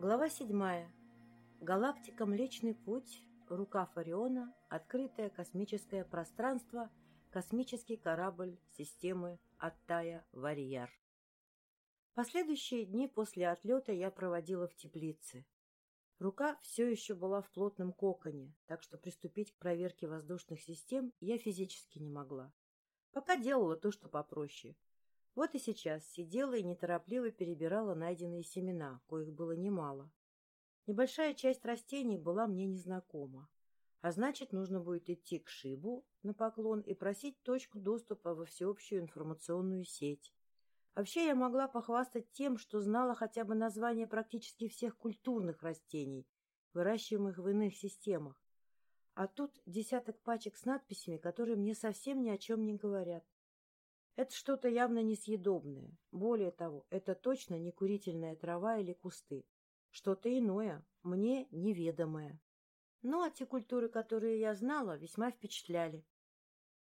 Глава седьмая. Галактика Млечный Путь, рука Фариона, открытое космическое пространство, космический корабль системы Аттая Варьяр. Последующие дни после отлета я проводила в теплице. Рука все еще была в плотном коконе, так что приступить к проверке воздушных систем я физически не могла. Пока делала то, что попроще. Вот и сейчас сидела и неторопливо перебирала найденные семена, коих было немало. Небольшая часть растений была мне незнакома. А значит, нужно будет идти к Шибу на поклон и просить точку доступа во всеобщую информационную сеть. Вообще я могла похвастать тем, что знала хотя бы название практически всех культурных растений, выращиваемых в иных системах. А тут десяток пачек с надписями, которые мне совсем ни о чем не говорят. Это что-то явно несъедобное. Более того, это точно не курительная трава или кусты. Что-то иное, мне неведомое. Ну, а те культуры, которые я знала, весьма впечатляли.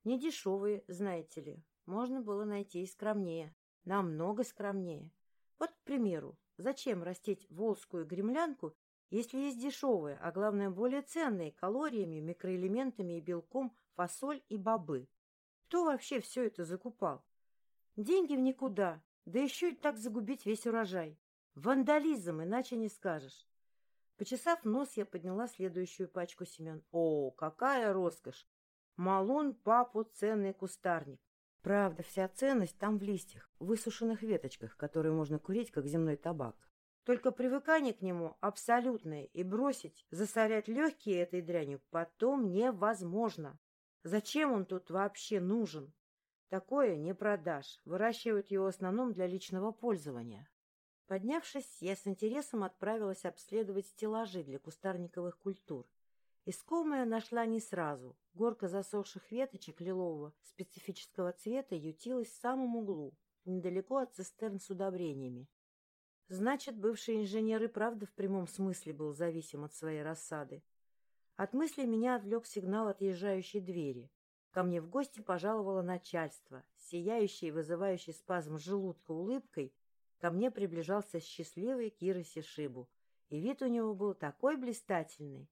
Не дешевые, знаете ли. Можно было найти и скромнее. Намного скромнее. Вот, к примеру, зачем растить волжскую гремлянку, если есть дешевые, а главное более ценные калориями, микроэлементами и белком фасоль и бобы? Кто вообще все это закупал? Деньги в никуда, да еще и так загубить весь урожай. Вандализм, иначе не скажешь. Почесав нос, я подняла следующую пачку семян. О, какая роскошь! Малун папу ценный кустарник. Правда, вся ценность там в листьях, высушенных веточках, которые можно курить, как земной табак. Только привыкание к нему абсолютное, и бросить, засорять легкие этой дрянью потом невозможно. Зачем он тут вообще нужен? Такое не продашь. Выращивают его в основном для личного пользования. Поднявшись, я с интересом отправилась обследовать стеллажи для кустарниковых культур. Искомое нашла не сразу. Горка засохших веточек лилового специфического цвета ютилась в самом углу, недалеко от цистерн с удобрениями. Значит, бывший инженер и правда в прямом смысле был зависим от своей рассады. От мысли меня отвлек сигнал отъезжающей двери. Ко мне в гости пожаловало начальство. Сияющий и вызывающий спазм желудка улыбкой ко мне приближался счастливый Кира Сишибу. И вид у него был такой блистательный.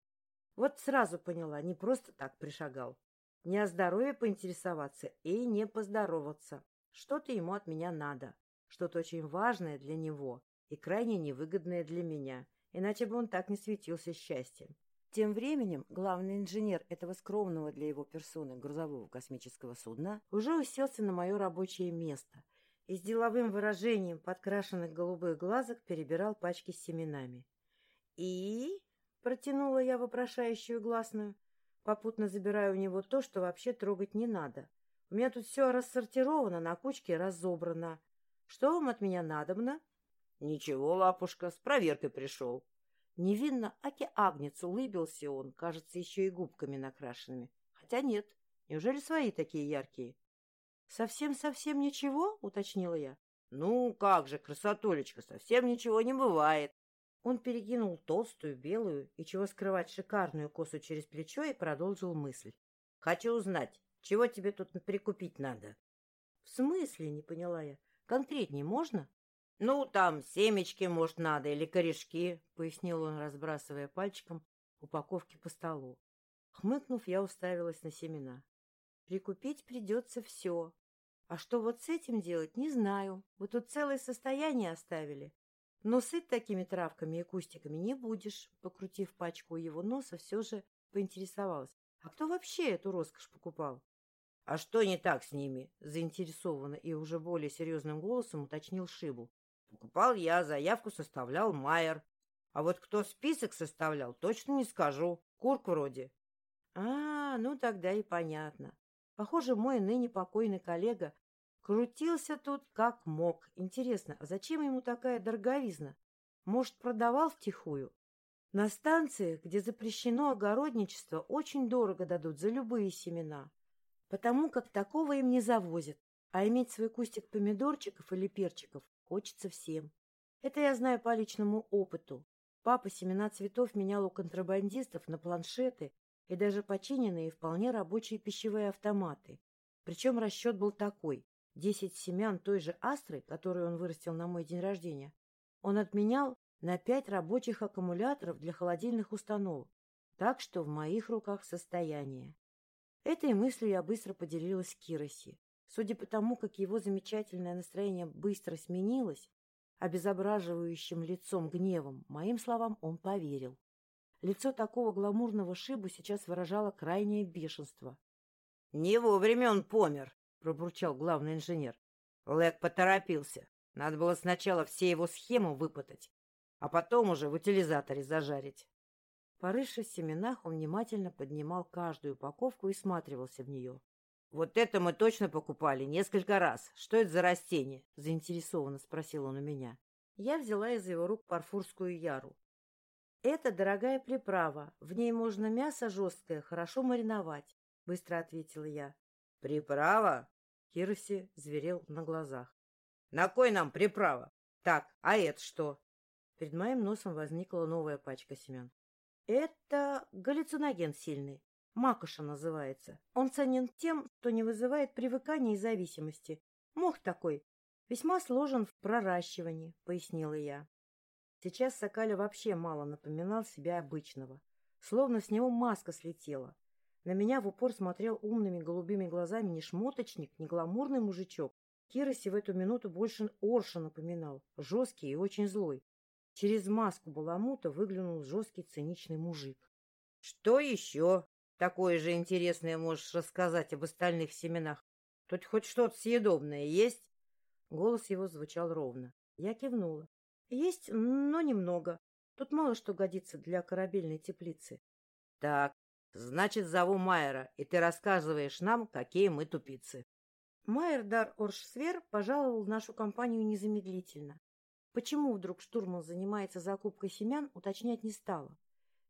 Вот сразу поняла, не просто так пришагал. Не о здоровье поинтересоваться и не поздороваться. Что-то ему от меня надо. Что-то очень важное для него и крайне невыгодное для меня. Иначе бы он так не светился счастьем. Тем временем главный инженер этого скромного для его персоны грузового космического судна уже уселся на мое рабочее место и с деловым выражением подкрашенных голубых глазок перебирал пачки с семенами. «И?» — протянула я вопрошающую гласную, попутно забирая у него то, что вообще трогать не надо. «У меня тут все рассортировано, на кучке разобрано. Что вам от меня надобно?» «Ничего, лапушка, с проверкой пришел», Невинно Аки Агнец улыбился он, кажется, еще и губками накрашенными. Хотя нет, неужели свои такие яркие? «Совсем-совсем ничего?» — уточнила я. «Ну, как же, красотулечка, совсем ничего не бывает». Он перекинул толстую, белую и, чего скрывать, шикарную косу через плечо и продолжил мысль. «Хочу узнать, чего тебе тут прикупить надо?» «В смысле?» — не поняла я. «Конкретнее можно?» «Ну, там семечки, может, надо, или корешки», — пояснил он, разбрасывая пальчиком упаковки по столу. Хмыкнув, я уставилась на семена. «Прикупить придется все. А что вот с этим делать, не знаю. Вы тут целое состояние оставили. Но сыт такими травками и кустиками не будешь», — покрутив пачку у его носа, все же поинтересовалась. «А кто вообще эту роскошь покупал?» «А что не так с ними?» — заинтересованно и уже более серьезным голосом уточнил Шибу. Покупал я, заявку составлял Майер. А вот кто список составлял, точно не скажу. Курк вроде. А, ну тогда и понятно. Похоже, мой ныне покойный коллега крутился тут как мог. Интересно, а зачем ему такая дороговизна? Может, продавал втихую? На станции, где запрещено огородничество, очень дорого дадут за любые семена, потому как такого им не завозят. А иметь свой кустик помидорчиков или перчиков Хочется всем. Это я знаю по личному опыту. Папа семена цветов менял у контрабандистов на планшеты и даже починенные вполне рабочие пищевые автоматы. Причем расчет был такой. Десять семян той же астры, которую он вырастил на мой день рождения, он отменял на пять рабочих аккумуляторов для холодильных установок, так что в моих руках состояние. Этой мыслью я быстро поделилась с Кироси. Судя по тому, как его замечательное настроение быстро сменилось, обезображивающим лицом гневом, моим словам он поверил. Лицо такого гламурного шибу сейчас выражало крайнее бешенство. — Не вовремя он помер, — пробурчал главный инженер. Лэг поторопился. Надо было сначала все его схемы выпытать, а потом уже в утилизаторе зажарить. Порывшись в семенах, он внимательно поднимал каждую упаковку и сматривался в нее. — Вот это мы точно покупали несколько раз. Что это за растение? — заинтересованно спросил он у меня. Я взяла из его рук парфурскую яру. — Это дорогая приправа. В ней можно мясо жесткое хорошо мариновать, — быстро ответила я. — Приправа? Кироси зверел на глазах. — На кой нам приправа? Так, а это что? Перед моим носом возникла новая пачка семян. Это галлюциноген сильный. Макоша называется. Он ценен тем, что не вызывает привыкания и зависимости. Мох такой. Весьма сложен в проращивании, пояснила я. Сейчас Сокаля вообще мало напоминал себя обычного. Словно с него маска слетела. На меня в упор смотрел умными голубыми глазами не шмоточник, не гламурный мужичок. Кироси в эту минуту больше Орша напоминал, жесткий и очень злой. Через маску баламута выглянул жесткий циничный мужик. — Что еще такое же интересное можешь рассказать об остальных семенах? Тут хоть что-то съедобное есть? Голос его звучал ровно. Я кивнула. — Есть, но немного. Тут мало что годится для корабельной теплицы. — Так, значит, зову Майера, и ты рассказываешь нам, какие мы тупицы. Майер Дар Оршсвер пожаловал в нашу компанию незамедлительно. Почему вдруг штурман занимается закупкой семян, уточнять не стала.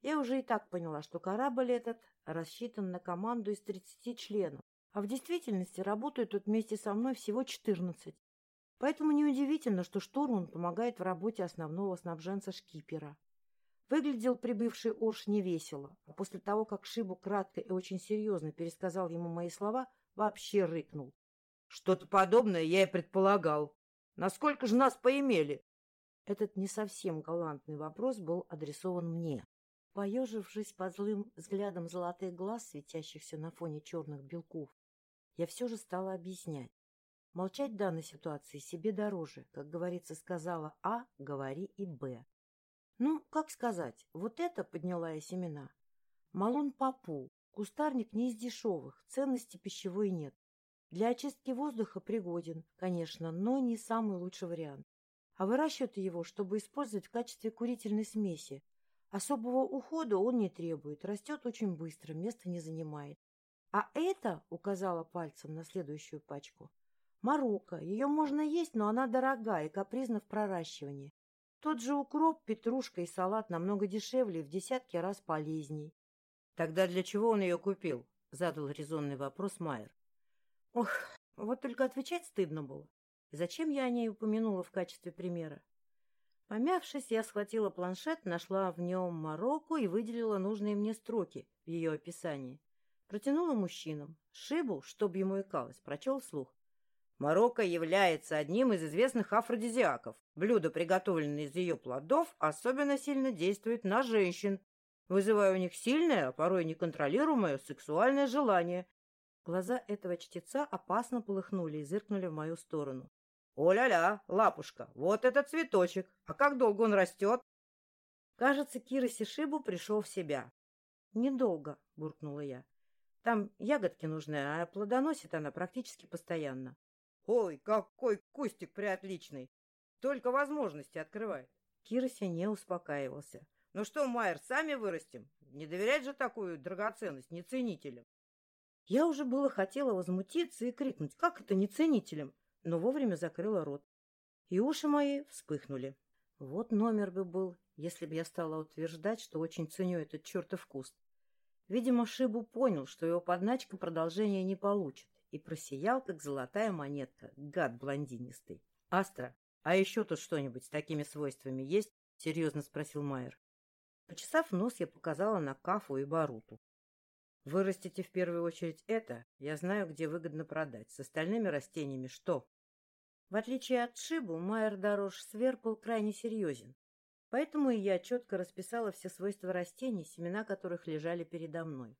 Я уже и так поняла, что корабль этот рассчитан на команду из 30 членов, а в действительности работают тут вместе со мной всего 14. Поэтому неудивительно, что штурман помогает в работе основного снабженца шкипера. Выглядел прибывший Орш невесело, а после того, как Шибу кратко и очень серьезно пересказал ему мои слова, вообще рыкнул. — Что-то подобное я и предполагал. Насколько же нас поимели? Этот не совсем галантный вопрос был адресован мне. Поежившись под злым взглядом золотых глаз, светящихся на фоне черных белков, я все же стала объяснять. Молчать в данной ситуации себе дороже. Как говорится, сказала А, говори и Б. Ну, как сказать, вот это подняла я семена. Малон папу, кустарник не из дешевых, ценности пищевой нет. Для очистки воздуха пригоден, конечно, но не самый лучший вариант а выращивают его, чтобы использовать в качестве курительной смеси. Особого ухода он не требует, растет очень быстро, места не занимает. А это, указала пальцем на следующую пачку, морока. Ее можно есть, но она дорогая и капризна в проращивании. Тот же укроп, петрушка и салат намного дешевле и в десятки раз полезней. — Тогда для чего он ее купил? — задал резонный вопрос Майер. — Ох, вот только отвечать стыдно было. Зачем я о ней упомянула в качестве примера? Помявшись, я схватила планшет, нашла в нем Марокко и выделила нужные мне строки в ее описании. Протянула мужчинам. Шибу, чтоб ему икалось, прочел слух. Марокко является одним из известных афродизиаков. Блюдо, приготовленное из ее плодов, особенно сильно действует на женщин, вызывая у них сильное, а порой неконтролируемое сексуальное желание. Глаза этого чтеца опасно полыхнули и зыркнули в мою сторону. «О-ля-ля, лапушка, вот этот цветочек! А как долго он растет?» Кажется, Кира Сишибу пришел в себя. «Недолго», — буркнула я. «Там ягодки нужны, а плодоносит она практически постоянно». «Ой, какой кустик приотличный! Только возможности открывает!» Кироси не успокаивался. «Ну что, Майер, сами вырастим? Не доверять же такую драгоценность неценителям!» Я уже было хотела возмутиться и крикнуть, как это неценителям? Но вовремя закрыла рот. И уши мои вспыхнули. Вот номер бы был, если бы я стала утверждать, что очень ценю этот чертов куст. Видимо, Шибу понял, что его подначка продолжения не получит, и просиял, как золотая монетка, гад блондинистый. — Астра, а еще тут что-нибудь с такими свойствами есть? — серьезно спросил Майер. Почесав нос, я показала на Кафу и Баруту. Вырастите в первую очередь это, я знаю, где выгодно продать. С остальными растениями что? В отличие от Шибу, Майер Дорож Свер был крайне серьезен. Поэтому и я четко расписала все свойства растений, семена которых лежали передо мной.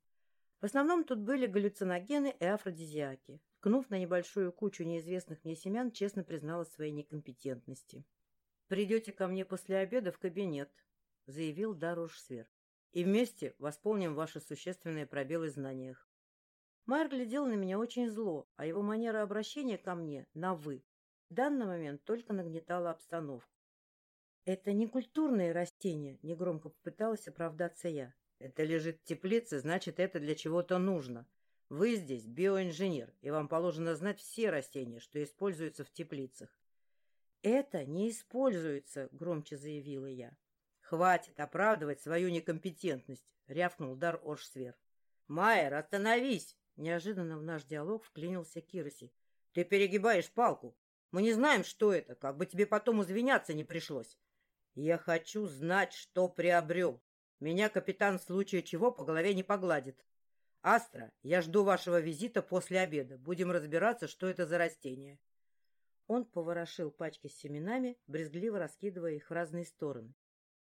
В основном тут были галлюциногены и афродизиаки. Ткнув на небольшую кучу неизвестных мне семян, честно признала своей некомпетентности. «Придете ко мне после обеда в кабинет», — заявил Даруш Свер. «И вместе восполним ваши существенные пробелы в знаниях». Майер глядел на меня очень зло, а его манера обращения ко мне на «вы» в данный момент только нагнетала обстановку. «Это не культурные растения», — негромко попыталась оправдаться я. «Это лежит в теплице, значит, это для чего-то нужно. Вы здесь биоинженер, и вам положено знать все растения, что используются в теплицах». «Это не используется», — громче заявила я. «Хватит оправдывать свою некомпетентность», — рявкнул Дар Оршсвер. «Майер, остановись!» Неожиданно в наш диалог вклинился Кироси. «Ты перегибаешь палку. Мы не знаем, что это, как бы тебе потом извиняться не пришлось. Я хочу знать, что приобрел. Меня капитан в случае чего по голове не погладит. Астра, я жду вашего визита после обеда. Будем разбираться, что это за растение. Он поворошил пачки с семенами, брезгливо раскидывая их в разные стороны.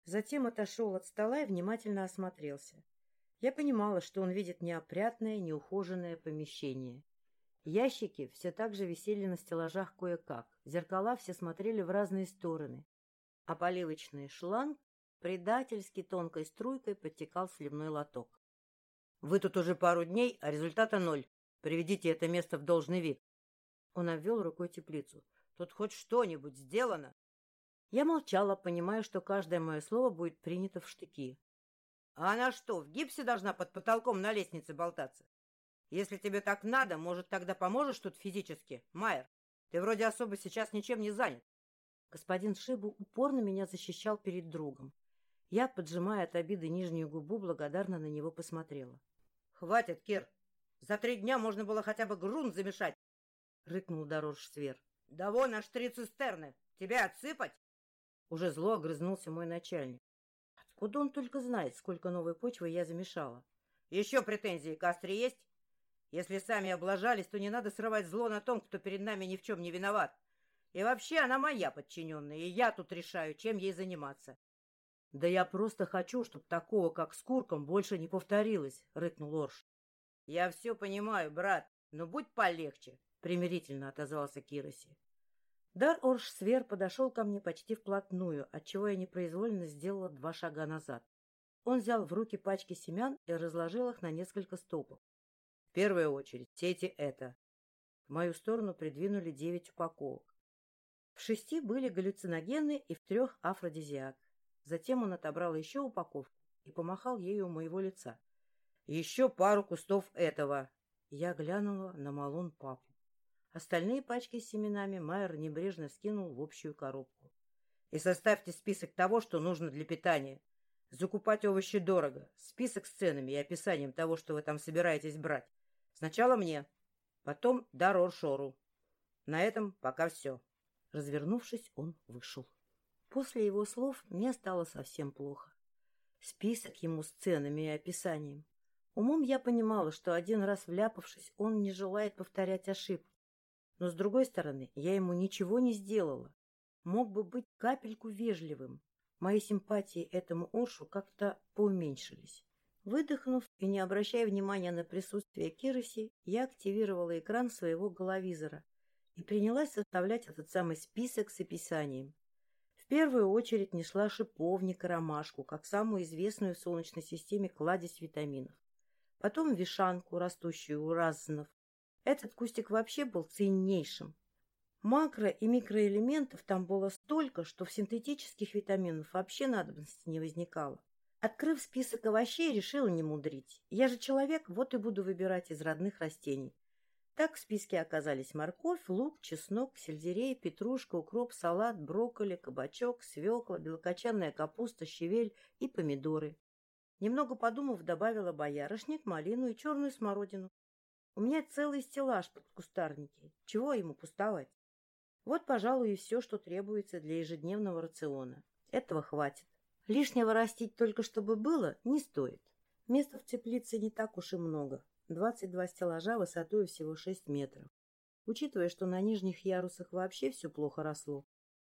Затем отошел от стола и внимательно осмотрелся. Я понимала, что он видит неопрятное, неухоженное помещение. Ящики все так же висели на стеллажах кое-как, зеркала все смотрели в разные стороны, а поливочный шланг предательски тонкой струйкой подтекал сливной лоток. «Вы тут уже пару дней, а результата ноль. Приведите это место в должный вид». Он обвел рукой теплицу. «Тут хоть что-нибудь сделано?» Я молчала, понимая, что каждое мое слово будет принято в штыки. «А она что, в гипсе должна под потолком на лестнице болтаться? Если тебе так надо, может, тогда поможешь тут физически, Майер? Ты вроде особо сейчас ничем не занят. Господин Шибу упорно меня защищал перед другом. Я, поджимая от обиды нижнюю губу, благодарно на него посмотрела. — Хватит, Кир! За три дня можно было хотя бы грунт замешать! — рыкнул дорож свер. — Да вон аж три цистерны! Тебя отсыпать? Уже зло огрызнулся мой начальник. Откуда он только знает, сколько новой почвы я замешала? — Еще претензии к Астре есть? Если сами облажались, то не надо срывать зло на том, кто перед нами ни в чем не виноват. И вообще она моя подчиненная, и я тут решаю, чем ей заниматься. — Да я просто хочу, чтобы такого, как с Курком, больше не повторилось, — рыкнул Орш. — Я все понимаю, брат, но будь полегче, — примирительно отозвался Кироси. Дар Орш Свер подошел ко мне почти вплотную, отчего я непроизвольно сделала два шага назад. Он взял в руки пачки семян и разложил их на несколько стопов. Первую очередь, сейте это. В мою сторону придвинули девять упаковок. В шести были галлюциногены и в трех афродизиак. Затем он отобрал еще упаковку и помахал ею у моего лица. «Еще пару кустов этого!» Я глянула на Малон папу. Остальные пачки с семенами Майер небрежно скинул в общую коробку. «И составьте список того, что нужно для питания. Закупать овощи дорого. Список с ценами и описанием того, что вы там собираетесь брать. Сначала мне, потом Дарор Шору. На этом пока все». Развернувшись, он вышел. После его слов мне стало совсем плохо. Список ему с ценами и описанием. Умом я понимала, что один раз вляпавшись, он не желает повторять ошибку. Но, с другой стороны, я ему ничего не сделала. Мог бы быть капельку вежливым. Мои симпатии этому Оршу как-то поуменьшились. Выдохнув и не обращая внимания на присутствие Кироси, я активировала экран своего головизора и принялась составлять этот самый список с описанием. В первую очередь несла шиповник и ромашку, как самую известную в Солнечной системе кладезь витаминов. Потом вишанку, растущую у разнов. Этот кустик вообще был ценнейшим. Макро- и микроэлементов там было столько, что в синтетических витаминах вообще надобности не возникало. Открыв список овощей, решила не мудрить. Я же человек, вот и буду выбирать из родных растений. Так в списке оказались морковь, лук, чеснок, сельдерей, петрушка, укроп, салат, брокколи, кабачок, свекла, белокочанная капуста, щавель и помидоры. Немного подумав, добавила боярышник, малину и черную смородину. У меня целый стеллаж под кустарники. Чего ему пустовать? Вот, пожалуй, и все, что требуется для ежедневного рациона. Этого хватит. Лишнего растить только чтобы было не стоит. Места в теплице не так уж и много. 22 стеллажа высотой всего 6 метров. Учитывая, что на нижних ярусах вообще все плохо росло,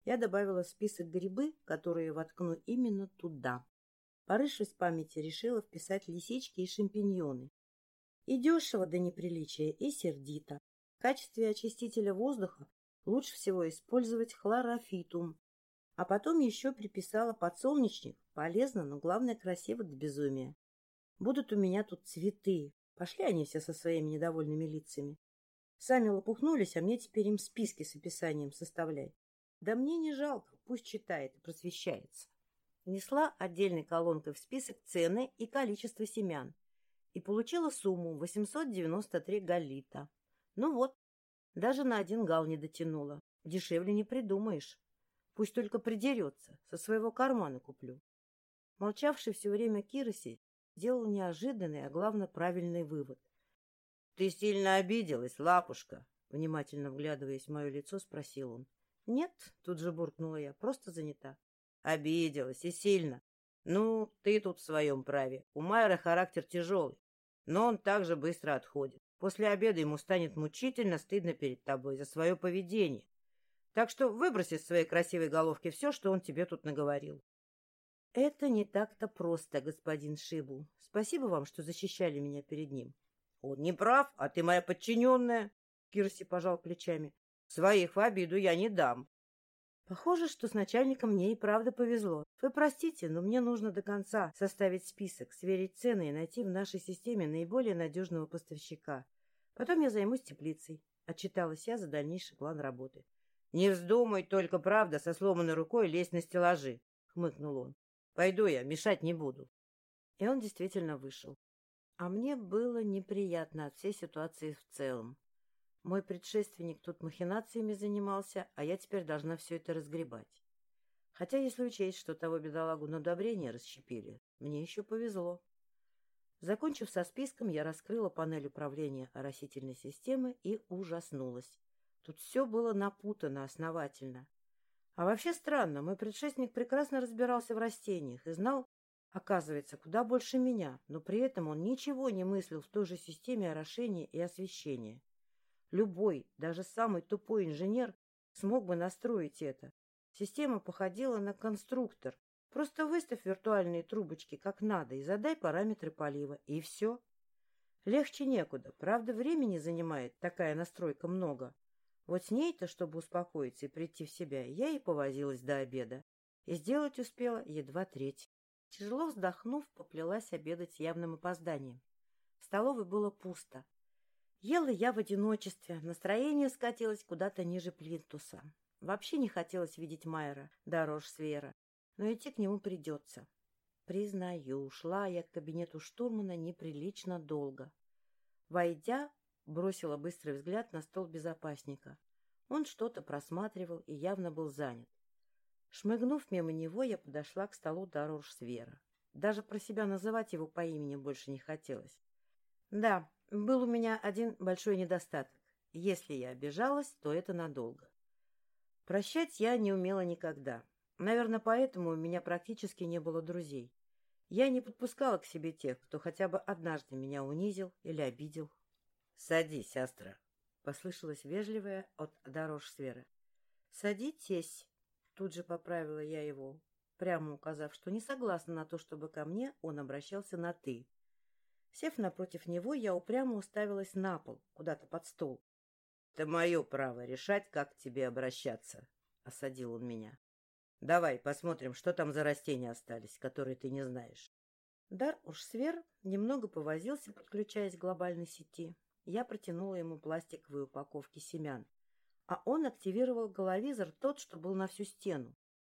я добавила в список грибы, которые воткну именно туда. Порывшись в памяти, решила вписать лисички и шампиньоны. И дешево до неприличия, и сердито. В качестве очистителя воздуха лучше всего использовать хлорофитум. А потом еще приписала подсолнечник. Полезно, но главное красиво до безумия. Будут у меня тут цветы. Пошли они все со своими недовольными лицами. Сами лопухнулись, а мне теперь им списки с описанием составлять. Да мне не жалко, пусть читает и просвещается. Внесла отдельной колонкой в список цены и количество семян и получила сумму 893 галлита. Ну вот, даже на один гал не дотянула. Дешевле не придумаешь. Пусть только придерется, со своего кармана куплю. Молчавший все время Кироси сделал неожиданный, а главное правильный вывод. — Ты сильно обиделась, лапушка? — внимательно вглядываясь в мое лицо, спросил он. — Нет, — тут же буркнула я, — просто занята. — Обиделась и сильно. Ну, ты тут в своем праве. У Майера характер тяжелый, но он также быстро отходит. После обеда ему станет мучительно стыдно перед тобой за свое поведение. Так что выброси из своей красивой головки все, что он тебе тут наговорил. — Это не так-то просто, господин Шибу. Спасибо вам, что защищали меня перед ним. — Он не прав, а ты моя подчиненная. Кирси пожал плечами. — Своих в обиду я не дам. Похоже, что с начальником мне и правда повезло. Вы простите, но мне нужно до конца составить список, сверить цены и найти в нашей системе наиболее надежного поставщика. Потом я займусь теплицей. Отчиталась я за дальнейший план работы. — Не вздумай только, правда, со сломанной рукой лезть на стеллажи, — хмыкнул он. — Пойду я, мешать не буду. И он действительно вышел. А мне было неприятно от всей ситуации в целом. Мой предшественник тут махинациями занимался, а я теперь должна все это разгребать. Хотя, если учесть, что того бедолагу на удобрение расщепили, мне еще повезло. Закончив со списком, я раскрыла панель управления растительной системы и ужаснулась. Тут все было напутано основательно. А вообще странно, мой предшественник прекрасно разбирался в растениях и знал, оказывается, куда больше меня, но при этом он ничего не мыслил в той же системе орошения и освещения. Любой, даже самый тупой инженер смог бы настроить это. Система походила на конструктор. Просто выставь виртуальные трубочки как надо и задай параметры полива, и все. Легче некуда. Правда, времени занимает такая настройка много. Вот с ней-то, чтобы успокоиться и прийти в себя, я и повозилась до обеда. И сделать успела едва треть. Тяжело вздохнув, поплелась обедать явным опозданием. В столовой было пусто. Ела я в одиночестве, настроение скатилось куда-то ниже плинтуса. Вообще не хотелось видеть Майера, дорож Свера, но идти к нему придется. Признаю, шла я к кабинету штурмана неприлично долго. Войдя, бросила быстрый взгляд на стол безопасника. Он что-то просматривал и явно был занят. Шмыгнув мимо него, я подошла к столу дорож Свера. Даже про себя называть его по имени больше не хотелось. Да, был у меня один большой недостаток. Если я обижалась, то это надолго. Прощать я не умела никогда. Наверное, поэтому у меня практически не было друзей. Я не подпускала к себе тех, кто хотя бы однажды меня унизил или обидел. — Садись, Астра, — послышалось вежливое от дорож сферы. — Садитесь, — тут же поправила я его, прямо указав, что не согласна на то, чтобы ко мне он обращался на «ты». Сев напротив него, я упрямо уставилась на пол, куда-то под стол. — Это мое право решать, как к тебе обращаться, — осадил он меня. — Давай посмотрим, что там за растения остались, которые ты не знаешь. Дар уж свер немного повозился, подключаясь к глобальной сети. Я протянула ему пластиковые упаковки семян, а он активировал головизор тот, что был на всю стену.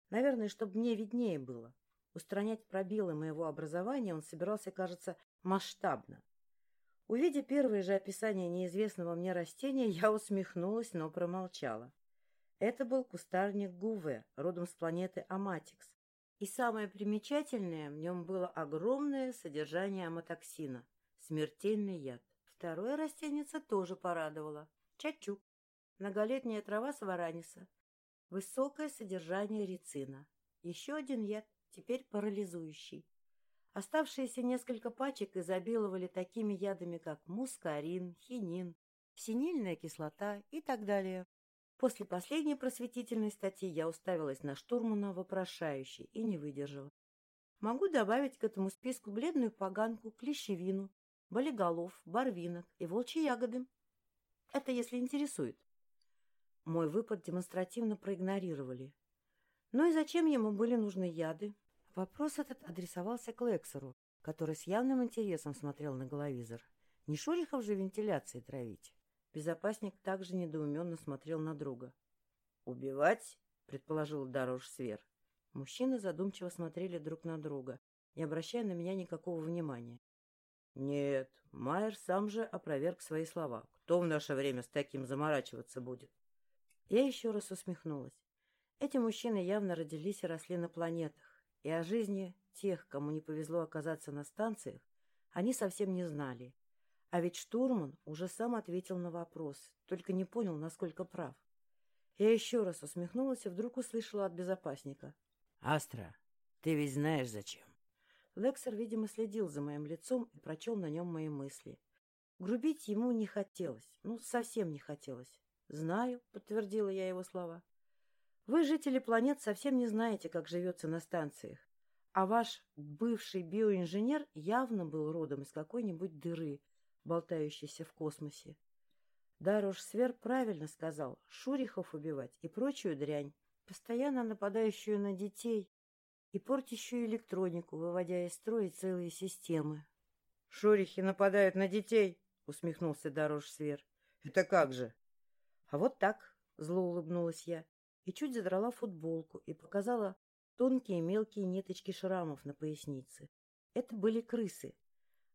Наверное, чтобы мне виднее было. Устранять пробелы моего образования он собирался, кажется, масштабно. Увидя первое же описание неизвестного мне растения, я усмехнулась, но промолчала. Это был кустарник Гуве, родом с планеты Аматикс. И самое примечательное, в нем было огромное содержание аматоксина, смертельный яд. Второе растенице тоже порадовало. Чачук, многолетняя трава свараниса, высокое содержание рицина. Еще один яд теперь парализующий. Оставшиеся несколько пачек изобиловали такими ядами, как мускарин, хинин, синильная кислота и так далее. После последней просветительной статьи я уставилась на штурмана вопрошающе и не выдержала. Могу добавить к этому списку бледную поганку, клещевину, болиголов, барвинок и волчьи ягоды. Это если интересует. Мой выпад демонстративно проигнорировали. Ну и зачем ему были нужны яды? Вопрос этот адресовался к Лексеру, который с явным интересом смотрел на головизор. Не Шорихов же вентиляции травить. Безопасник также недоуменно смотрел на друга. «Убивать?» — предположил Дорож Свер. Мужчины задумчиво смотрели друг на друга, не обращая на меня никакого внимания. «Нет, Майер сам же опроверг свои слова. Кто в наше время с таким заморачиваться будет?» Я еще раз усмехнулась. Эти мужчины явно родились и росли на планетах, и о жизни тех, кому не повезло оказаться на станциях, они совсем не знали. А ведь штурман уже сам ответил на вопрос, только не понял, насколько прав. Я еще раз усмехнулась и вдруг услышала от безопасника. — Астра, ты ведь знаешь зачем. Лексер, видимо, следил за моим лицом и прочел на нем мои мысли. Грубить ему не хотелось, ну, совсем не хотелось. — Знаю, — подтвердила я его слова. — Вы, жители планет, совсем не знаете, как живется на станциях. А ваш бывший биоинженер явно был родом из какой-нибудь дыры, болтающейся в космосе. Даруш Свер правильно сказал, Шурихов убивать и прочую дрянь, постоянно нападающую на детей и портящую электронику, выводя из строя целые системы. — Шурихи нападают на детей, — усмехнулся Даруш Свер. — Это как же? — А вот так, — зло улыбнулась я, и чуть задрала футболку и показала тонкие мелкие ниточки шрамов на пояснице. Это были крысы.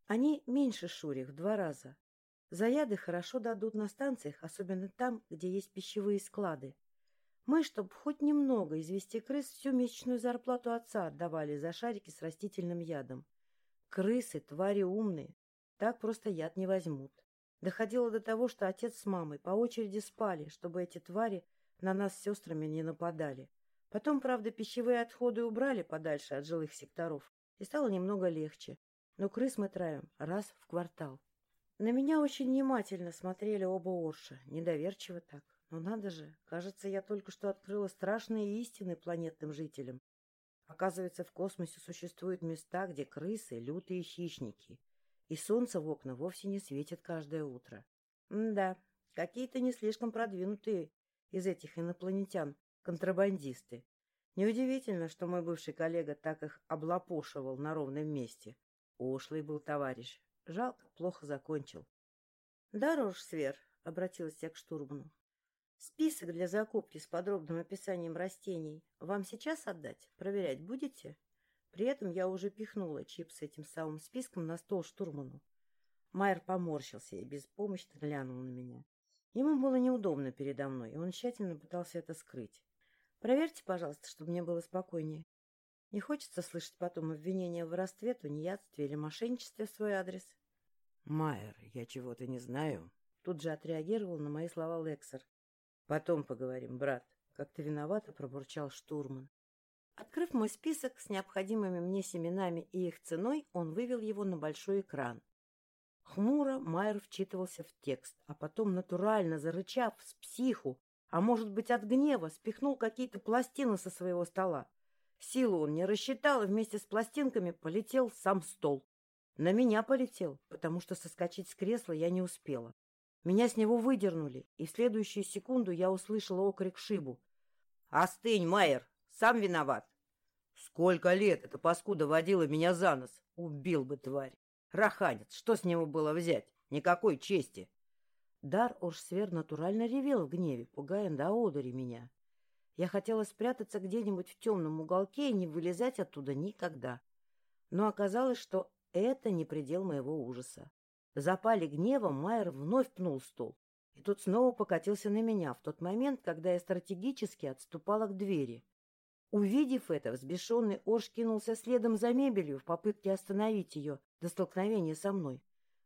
Они меньше шурих в два раза. Заяды хорошо дадут на станциях, особенно там, где есть пищевые склады. Мы, чтобы хоть немного извести крыс, всю месячную зарплату отца отдавали за шарики с растительным ядом. Крысы, твари умные, так просто яд не возьмут. Доходило до того, что отец с мамой по очереди спали, чтобы эти твари на нас с сестрами не нападали. Потом, правда, пищевые отходы убрали подальше от жилых секторов, и стало немного легче. Но крыс мы травим раз в квартал. На меня очень внимательно смотрели оба Орша, недоверчиво так. Но надо же, кажется, я только что открыла страшные истины планетным жителям. Оказывается, в космосе существуют места, где крысы — лютые хищники, и солнце в окна вовсе не светит каждое утро. Да, какие-то не слишком продвинутые из этих инопланетян контрабандисты. Неудивительно, что мой бывший коллега так их облапошивал на ровном месте. Ушлый был товарищ. Жалко, плохо закончил. — Дорож, Свер, — обратилась я к штурману. — Список для закупки с подробным описанием растений вам сейчас отдать? Проверять будете? При этом я уже пихнула чип с этим самым списком на стол штурману. Майер поморщился и беспомощно глянул на меня. Ему было неудобно передо мной, и он тщательно пытался это скрыть. Проверьте, пожалуйста, чтобы мне было спокойнее. Не хочется слышать потом обвинения в воровстве, тунеядстве или мошенничестве в свой адрес. — Майер, я чего-то не знаю. Тут же отреагировал на мои слова Лексер. — Потом поговорим, брат. Как-то виновато пробурчал штурман. Открыв мой список с необходимыми мне семенами и их ценой, он вывел его на большой экран. Хмуро Майер вчитывался в текст, а потом, натурально зарычав с психу, а может быть, от гнева спихнул какие-то пластины со своего стола. Силу он не рассчитал, и вместе с пластинками полетел сам стол. На меня полетел, потому что соскочить с кресла я не успела. Меня с него выдернули, и в следующую секунду я услышала окрик Шибу. «Остынь, Майер! Сам виноват!» «Сколько лет эта паскуда водила меня за нос! Убил бы, тварь! Раханец, что с него было взять? Никакой чести!» Дар Оршсвер натурально ревел в гневе, пугая до одури меня. Я хотела спрятаться где-нибудь в темном уголке и не вылезать оттуда никогда. Но оказалось, что это не предел моего ужаса. В запале гнева Майер вновь пнул стол, и тут снова покатился на меня в тот момент, когда я стратегически отступала к двери. Увидев это, взбешенный Орш кинулся следом за мебелью в попытке остановить ее до столкновения со мной.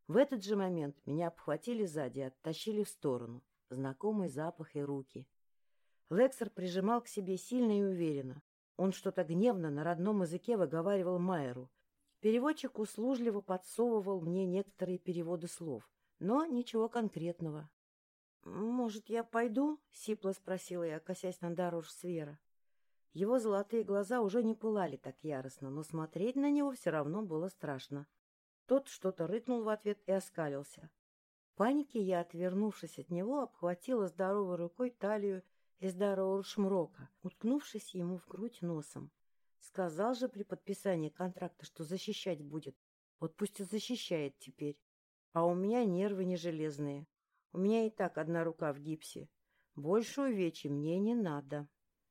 В этот же момент меня обхватили сзади и оттащили в сторону. Знакомый запах и руки. Лексер прижимал к себе сильно и уверенно. Он что-то гневно на родном языке выговаривал Майеру. Переводчик услужливо подсовывал мне некоторые переводы слов, но ничего конкретного. «Может, я пойду?» — сипло спросила я, косясь на дорож Свера. Его золотые глаза уже не пылали так яростно, но смотреть на него все равно было страшно. Тот что-то рыкнул в ответ и оскалился. В панике я, отвернувшись от него, обхватила здоровой рукой талию из здорового шмрока, уткнувшись ему в грудь носом. Сказал же при подписании контракта, что защищать будет. Вот пусть и защищает теперь. А у меня нервы не железные. У меня и так одна рука в гипсе. Больше увечий мне не надо.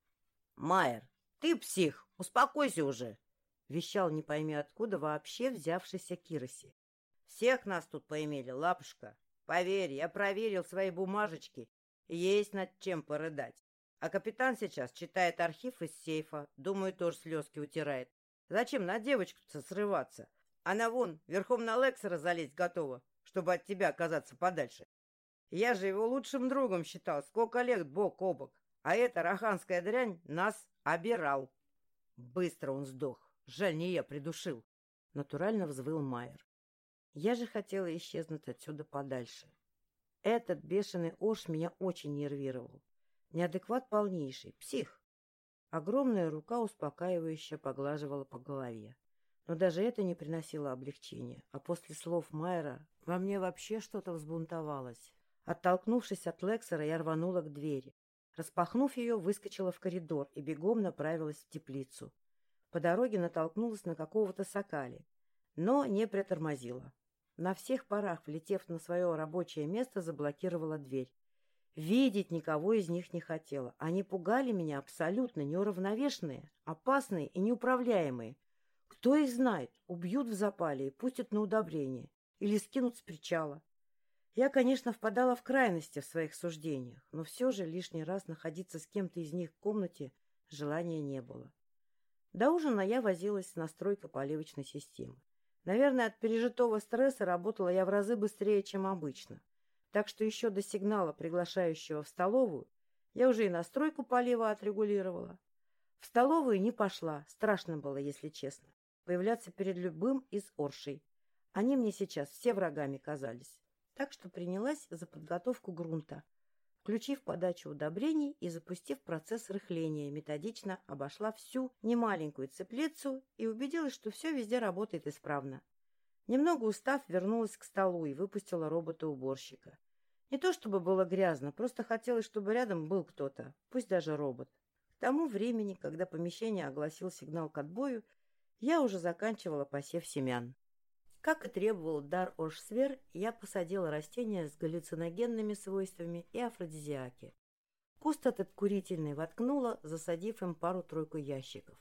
— Майер, ты псих, успокойся уже! — вещал не пойми откуда вообще взявшийся Кироси. — Всех нас тут поимели, лапушка. Поверь, я проверил свои бумажечки. Есть над чем порыдать. А капитан сейчас читает архив из сейфа. Думаю, тоже слезки утирает. Зачем на девочку-то срываться? Она вон, верхом на Лексера залезть готова, чтобы от тебя оказаться подальше. Я же его лучшим другом считал, сколько лет бок о бок. А эта раханская дрянь нас обирал. Быстро он сдох. Жаль, не я придушил. Натурально взвыл Майер. Я же хотела исчезнуть отсюда подальше. Этот бешеный Ош меня очень нервировал. Неадекват полнейший, псих. Огромная рука успокаивающе поглаживала по голове. Но даже это не приносило облегчения, а после слов Майера во мне вообще что-то взбунтовалось. Оттолкнувшись от Лексера, я рванула к двери. Распахнув ее, выскочила в коридор и бегом направилась в теплицу. По дороге натолкнулась на какого-то сокали, но не притормозила. На всех парах, влетев на свое рабочее место, заблокировала дверь. Видеть никого из них не хотела. Они пугали меня абсолютно неуравновешенные, опасные и неуправляемые. Кто их знает, убьют в запале и пустят на удобрение или скинут с причала. Я, конечно, впадала в крайности в своих суждениях, но все же лишний раз находиться с кем-то из них в комнате желания не было. До ужина я возилась с настройкой поливочной системы. Наверное, от пережитого стресса работала я в разы быстрее, чем обычно. Так что еще до сигнала, приглашающего в столовую, я уже и настройку полива отрегулировала. В столовую не пошла, страшно было, если честно, появляться перед любым из оршей. Они мне сейчас все врагами казались так что принялась за подготовку грунта. Включив подачу удобрений и запустив процесс рыхления, методично обошла всю немаленькую цеплицу и убедилась, что все везде работает исправно. Немного устав, вернулась к столу и выпустила робота-уборщика. Не то чтобы было грязно, просто хотелось, чтобы рядом был кто-то, пусть даже робот. К тому времени, когда помещение огласил сигнал к отбою, я уже заканчивала посев семян. Как и требовал дар Оршсвер, я посадила растения с галлюциногенными свойствами и афродизиаки. Куст этот курительный воткнула, засадив им пару-тройку ящиков.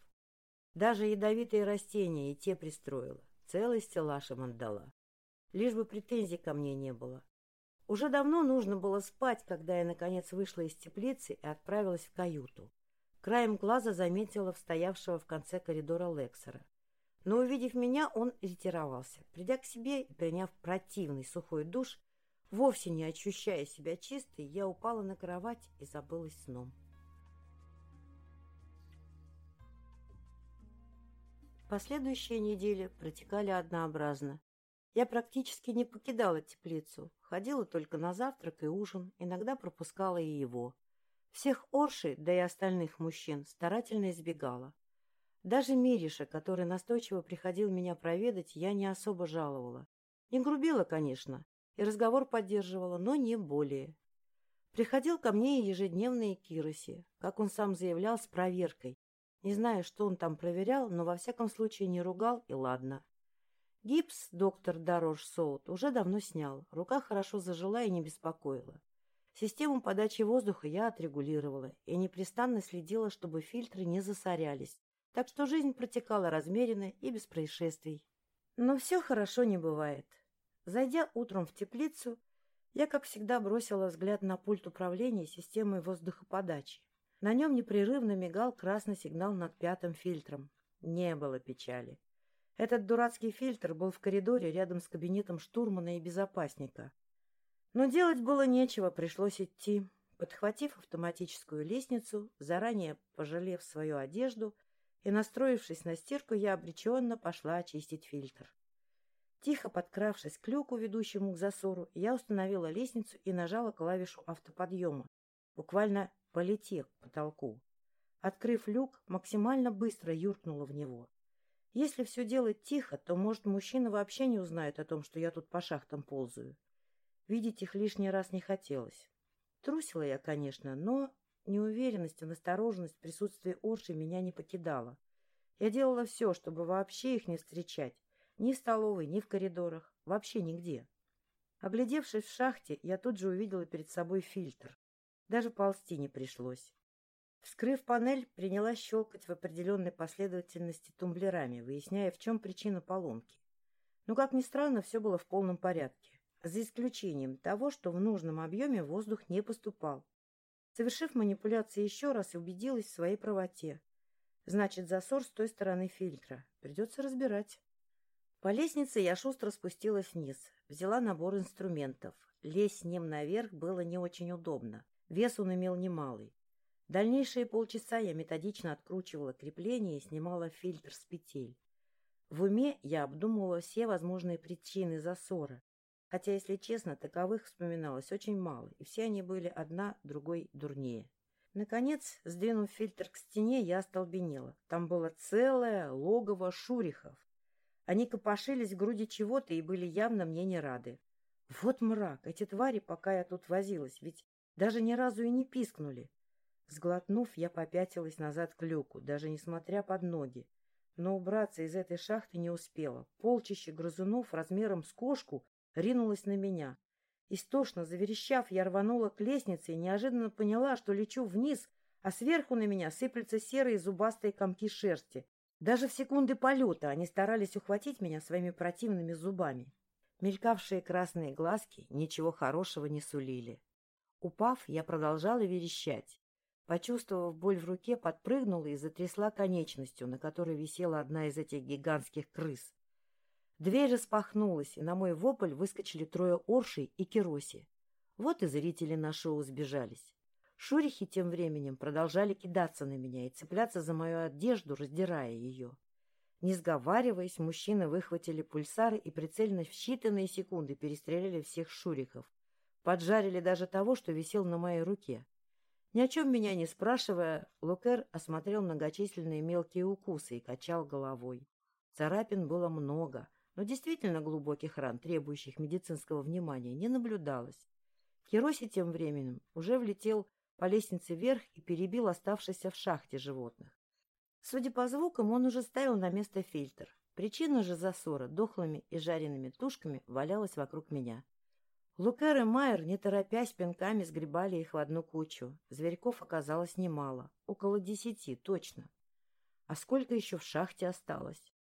Даже ядовитые растения и те пристроила, целый стеллаж им отдала. Лишь бы претензий ко мне не было. Уже давно нужно было спать, когда я, наконец, вышла из теплицы и отправилась в каюту. Краем глаза заметила стоявшего в конце коридора Лексера. Но, увидев меня, он ретировался. Придя к себе и приняв противный сухой душ, вовсе не ощущая себя чистой, я упала на кровать и забылась сном. Последующие недели протекали однообразно. Я практически не покидала теплицу, ходила только на завтрак и ужин, иногда пропускала и его. Всех Орши, да и остальных мужчин, старательно избегала. Даже Мириша, который настойчиво приходил меня проведать, я не особо жаловала. Не грубила, конечно, и разговор поддерживала, но не более. Приходил ко мне и ежедневные Кироси, как он сам заявлял, с проверкой. Не знаю, что он там проверял, но во всяком случае не ругал, и ладно. Гипс доктор Дорож Соут уже давно снял, рука хорошо зажила и не беспокоила. Систему подачи воздуха я отрегулировала и непрестанно следила, чтобы фильтры не засорялись, так что жизнь протекала размеренно и без происшествий. Но все хорошо не бывает. Зайдя утром в теплицу, я, как всегда, бросила взгляд на пульт управления системой воздухоподачи. На нем непрерывно мигал красный сигнал над пятым фильтром. Не было печали. Этот дурацкий фильтр был в коридоре рядом с кабинетом штурмана и безопасника. Но делать было нечего, пришлось идти. Подхватив автоматическую лестницу, заранее пожалев свою одежду, и, настроившись на стирку, я обреченно пошла очистить фильтр. Тихо подкравшись к люку, ведущему к засору, я установила лестницу и нажала клавишу автоподъема, буквально полетев к потолку. Открыв люк, максимально быстро юркнула в него. Если все делать тихо, то, может, мужчина вообще не узнает о том, что я тут по шахтам ползаю. Видеть их лишний раз не хотелось. Трусила я, конечно, но неуверенность и настороженность в присутствии Орши меня не покидала. Я делала все, чтобы вообще их не встречать. Ни в столовой, ни в коридорах. Вообще нигде. Оглядевшись в шахте, я тут же увидела перед собой фильтр. Даже ползти не пришлось. Вскрыв панель, принялась щелкать в определенной последовательности тумблерами, выясняя, в чем причина поломки. Но, как ни странно, все было в полном порядке, за исключением того, что в нужном объеме воздух не поступал. Совершив манипуляции еще раз, убедилась в своей правоте. Значит, засор с той стороны фильтра. Придется разбирать. По лестнице я шустро спустилась вниз, взяла набор инструментов. Лезть с ним наверх было не очень удобно. Вес он имел немалый. Дальнейшие полчаса я методично откручивала крепление и снимала фильтр с петель. В уме я обдумывала все возможные причины засора, хотя, если честно, таковых вспоминалось очень мало, и все они были одна другой дурнее. Наконец, сдвинув фильтр к стене, я остолбенела. Там было целое логово шурихов. Они копошились в груди чего-то и были явно мне не рады. Вот мрак, эти твари, пока я тут возилась, ведь даже ни разу и не пискнули. Сглотнув, я попятилась назад к люку, даже несмотря под ноги. Но убраться из этой шахты не успела. Полчище грызунов размером с кошку ринулось на меня. Истошно заверещав, я рванула к лестнице и неожиданно поняла, что лечу вниз, а сверху на меня сыплются серые зубастые комки шерсти. Даже в секунды полета они старались ухватить меня своими противными зубами. Мелькавшие красные глазки ничего хорошего не сулили. Упав, я продолжала верещать. Почувствовав боль в руке, подпрыгнула и затрясла конечностью, на которой висела одна из этих гигантских крыс. Дверь распахнулась, и на мой вопль выскочили трое оршей и кероси. Вот и зрители на шоу сбежались. Шурихи тем временем продолжали кидаться на меня и цепляться за мою одежду, раздирая ее. Не сговариваясь, мужчины выхватили пульсары и прицельно в считанные секунды перестреляли всех шурихов. Поджарили даже того, что висел на моей руке. Ни о чем меня не спрашивая, Лукер осмотрел многочисленные мелкие укусы и качал головой. Царапин было много, но действительно глубоких ран, требующих медицинского внимания, не наблюдалось. Кироси тем временем уже влетел по лестнице вверх и перебил оставшихся в шахте животных. Судя по звукам, он уже ставил на место фильтр. Причина же засора дохлыми и жареными тушками валялась вокруг меня. Лукер и Майер, не торопясь, пинками сгребали их в одну кучу. Зверьков оказалось немало, около десяти, точно. А сколько еще в шахте осталось?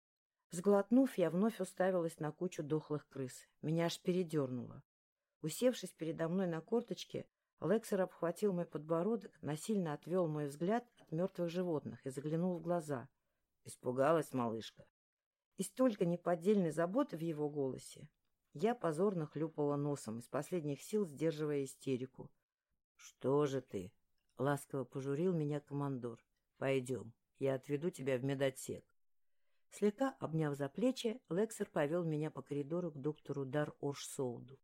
Сглотнув, я вновь уставилась на кучу дохлых крыс. Меня аж передернуло. Усевшись передо мной на корточке, Лексер обхватил мой подбородок, насильно отвел мой взгляд от мертвых животных и заглянул в глаза. Испугалась малышка. И столько неподдельной заботы в его голосе. Я позорно хлюпала носом, из последних сил сдерживая истерику. — Что же ты? — ласково пожурил меня командор. — Пойдем, я отведу тебя в медотсек. Слегка обняв за плечи, Лексер повел меня по коридору к доктору Дар Оршсоуду.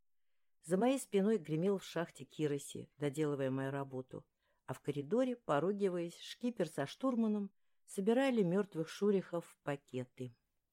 За моей спиной гремел в шахте Кироси, доделывая мою работу, а в коридоре, поругиваясь, шкипер со штурманом собирали мертвых шурихов в пакеты.